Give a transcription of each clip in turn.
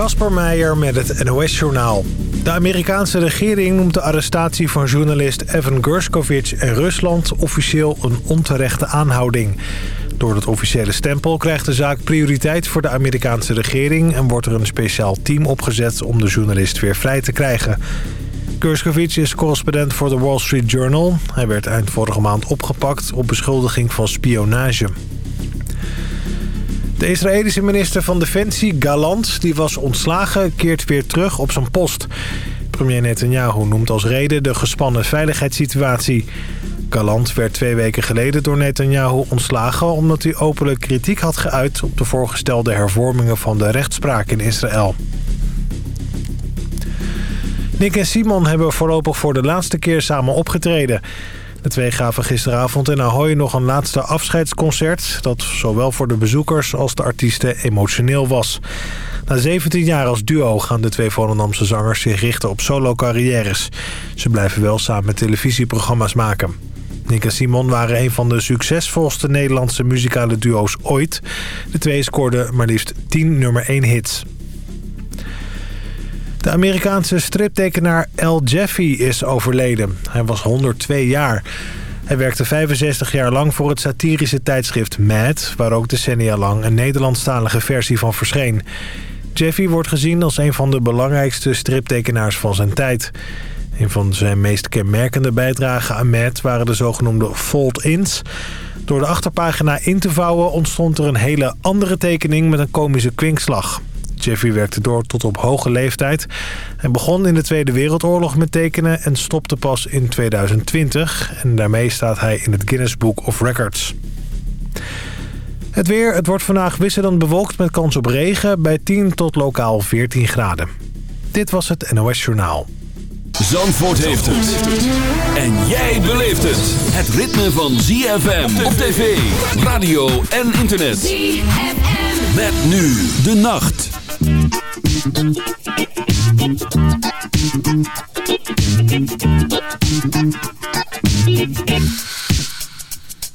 Kasper Meijer met het NOS-journaal. De Amerikaanse regering noemt de arrestatie van journalist Evan Gershkovich en Rusland officieel een onterechte aanhouding. Door het officiële stempel krijgt de zaak prioriteit voor de Amerikaanse regering... en wordt er een speciaal team opgezet om de journalist weer vrij te krijgen. Gershkovich is correspondent voor de Wall Street Journal. Hij werd eind vorige maand opgepakt op beschuldiging van spionage. De Israëlische minister van Defensie, Galant, die was ontslagen, keert weer terug op zijn post. Premier Netanyahu noemt als reden de gespannen veiligheidssituatie. Galant werd twee weken geleden door Netanyahu ontslagen... omdat hij openlijk kritiek had geuit op de voorgestelde hervormingen van de rechtspraak in Israël. Nick en Simon hebben voorlopig voor de laatste keer samen opgetreden. De twee gaven gisteravond in Ahoy nog een laatste afscheidsconcert... dat zowel voor de bezoekers als de artiesten emotioneel was. Na 17 jaar als duo gaan de twee Volendamse zangers zich richten op solo-carrières. Ze blijven wel samen televisieprogramma's maken. Nick en Simon waren een van de succesvolste Nederlandse muzikale duo's ooit. De twee scoorden maar liefst 10 nummer 1 hits. De Amerikaanse striptekenaar Al Jeffy is overleden. Hij was 102 jaar. Hij werkte 65 jaar lang voor het satirische tijdschrift Mad... waar ook decennia lang een Nederlandstalige versie van verscheen. Jeffy wordt gezien als een van de belangrijkste striptekenaars van zijn tijd. Een van zijn meest kenmerkende bijdragen aan Mad waren de zogenoemde fold-ins... Door de achterpagina in te vouwen ontstond er een hele andere tekening met een komische kwinkslag. Jeffrey werkte door tot op hoge leeftijd. Hij begon in de Tweede Wereldoorlog met tekenen en stopte pas in 2020. En daarmee staat hij in het Guinness Book of Records. Het weer, het wordt vandaag wisselend bewolkt met kans op regen bij 10 tot lokaal 14 graden. Dit was het NOS Journaal. Zandvoort heeft het. En jij beleeft het. Het ritme van ZFM op tv, radio en internet. ZFM. Met nu de nacht. Thank you.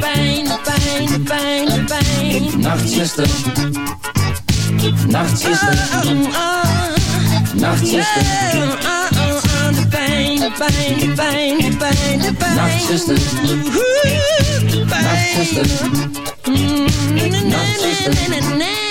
pijn, de pijn, pijn, pijn. Nachtzuster, Nachtzuster, oh, oh, Nachtzuster, oh, oh, de pijn, de pijn, de pijn, de pijn, de pijn. Nachtzuster, Nachtzuster, Nachtzuster,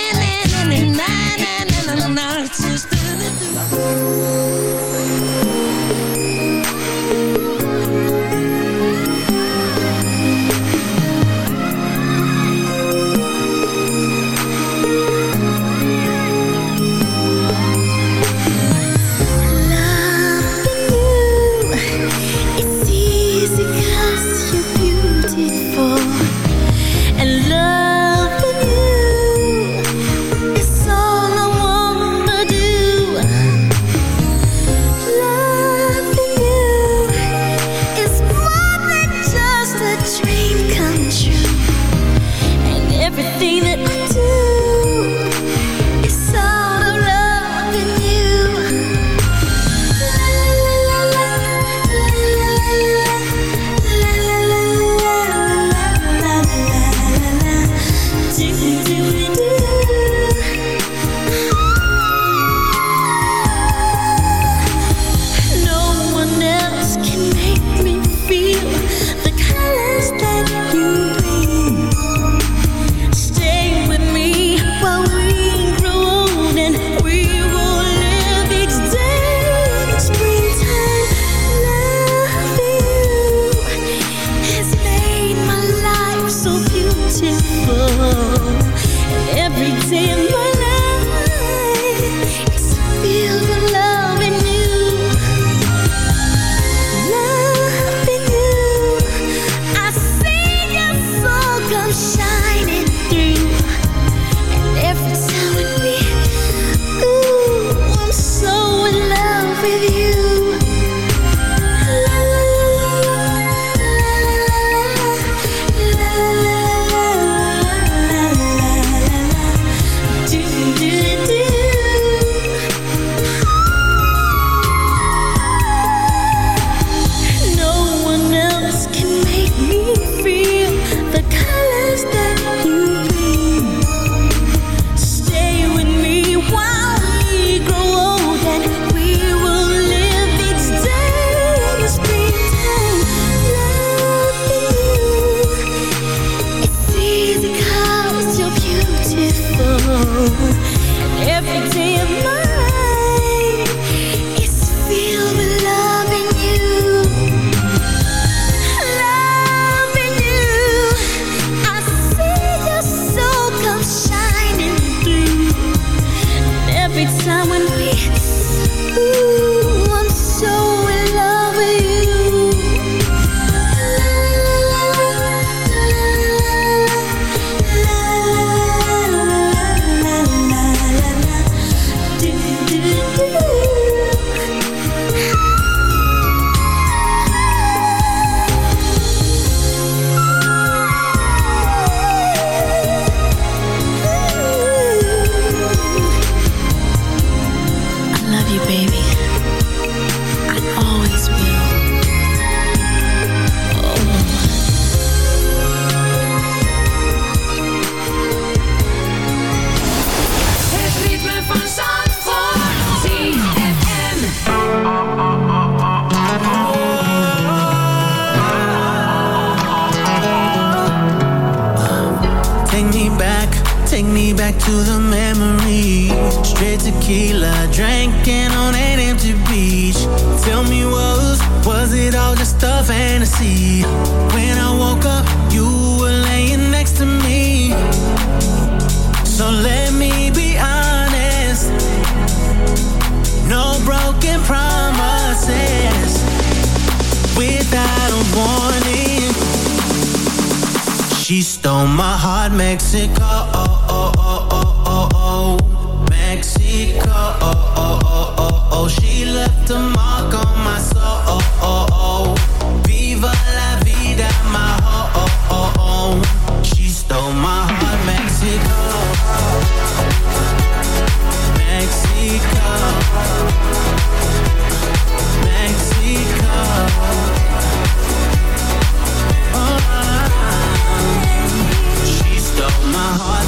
to the memory. Straight tequila, drinking on an empty beach. Tell me, was was it all just a fantasy? When I woke up, you were laying next to me. So let me be honest. No broken promises. Without a warning, she stole my heart, Mexico. Oh, oh, oh, oh, oh, oh, oh, she left a mark.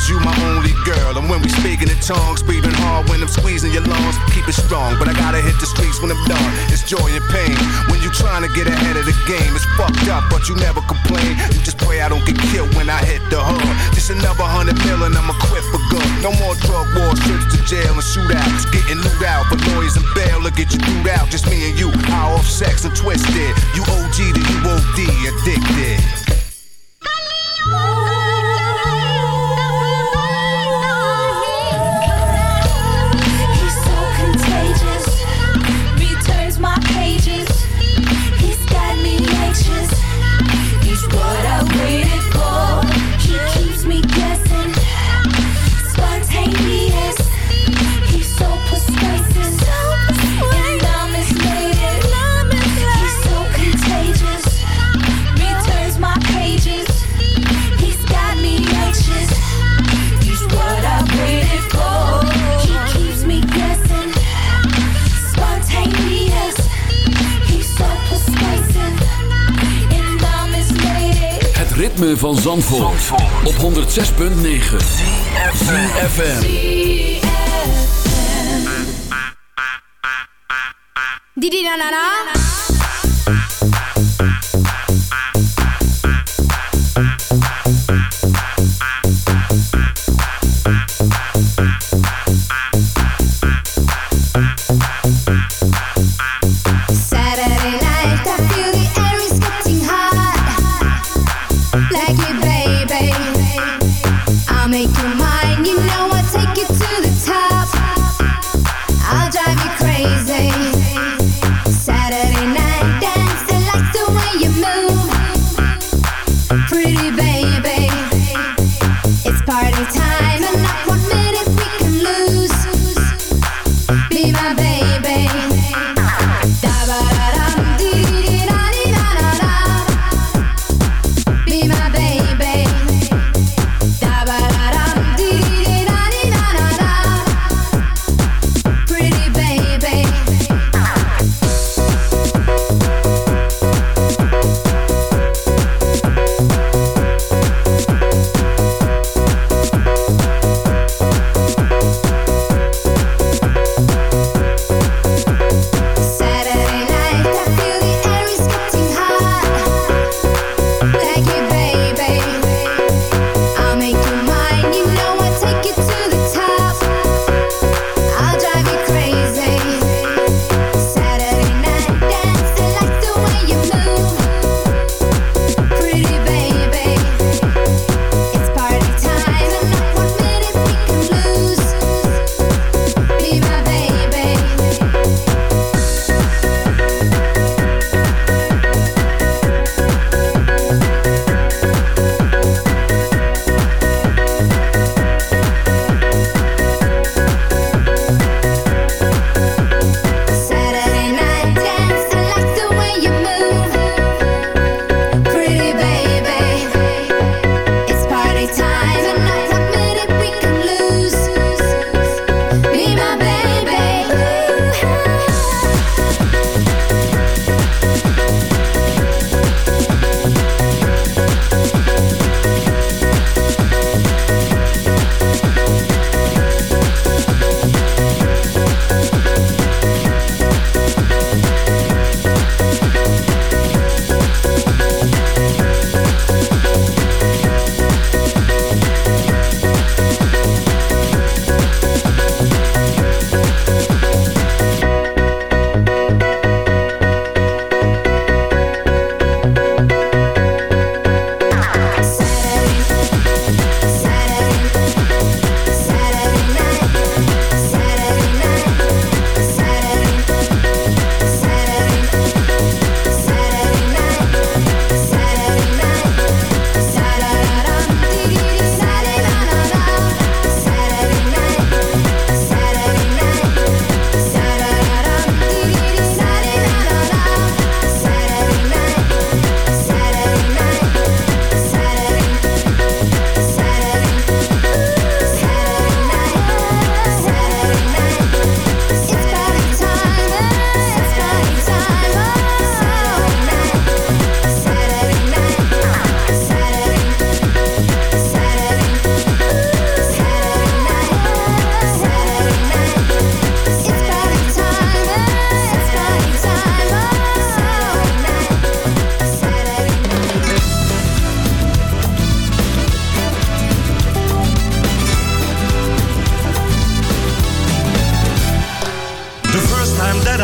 is you my only girl. And when we speak in the tongues, breathing hard when I'm squeezing your lungs, keep it strong. But I gotta hit the streets when I'm done. It's joy and pain. When you trying to get ahead of the game, it's fucked up, but you never complain. You just pray I don't get killed when I hit the hood. Just another hundred million, I'ma quit for good. No more drug wars, trips to jail and shootouts. Getting loot out for lawyers and bail. Look at you dude out, just me and you. Hour off sex and twisted. You OG to you OD, addicted. van Zandvoort, Zandvoort. op 106.9 ZFM. Didi na na na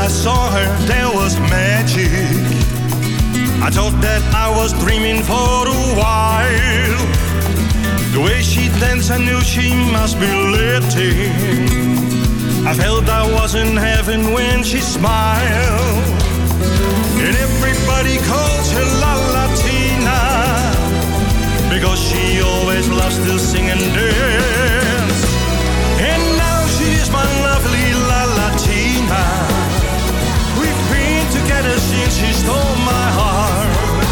I saw her, there was magic. I thought that I was dreaming for a while. The way she danced, I knew she must be lifting. I felt I was in heaven when she smiled. And everybody calls her La Latina because she always loves to sing and dance. And now she is my lovely La Latina. Since she stole my heart.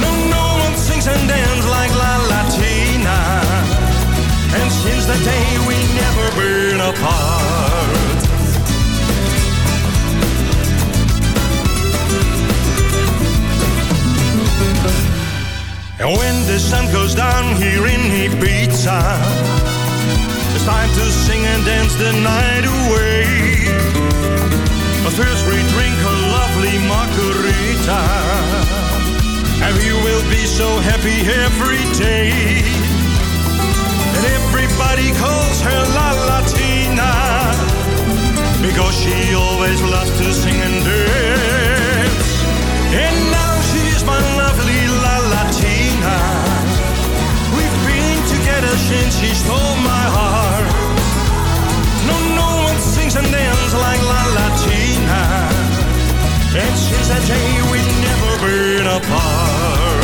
No, no one sings and dances like La Latina. And since that day we never been apart. And when the sun goes down here in Ibiza, it's time to sing and dance the night away. But first we drink lovely margarita, and we will be so happy every day. And everybody calls her La Latina, because she always loves to sing and dance. And now she's my lovely La Latina. We've been together since she stole my heart. No, no one sings and dances like La Latina. And since that day we've never been apart.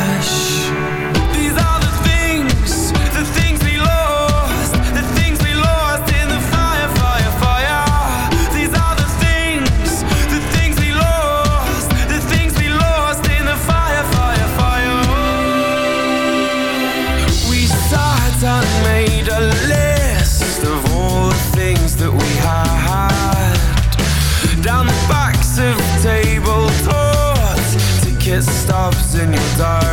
in your dark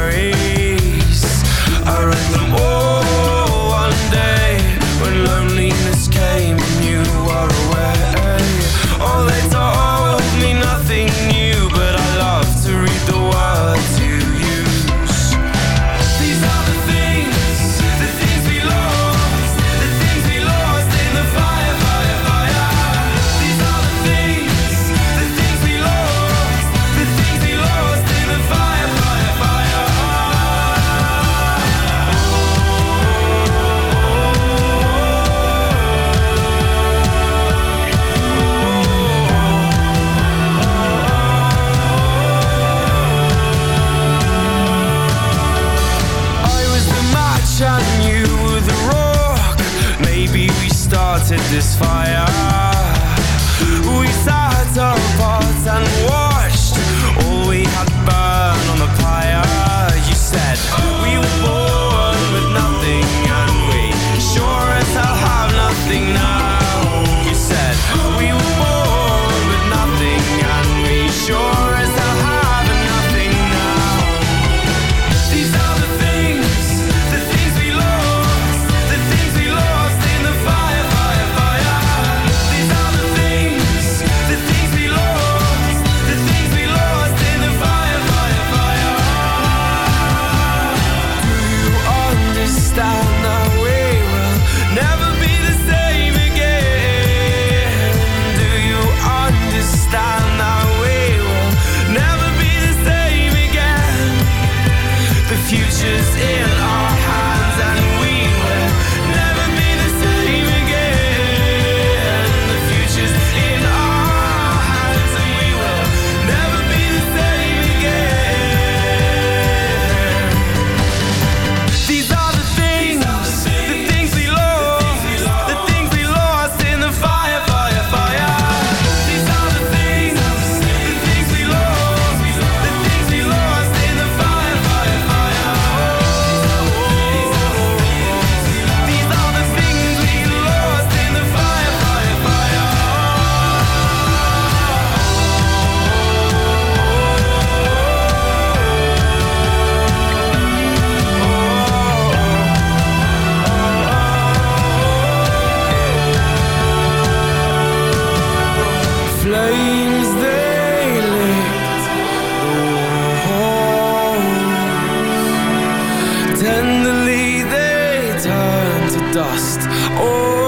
dust. Oh.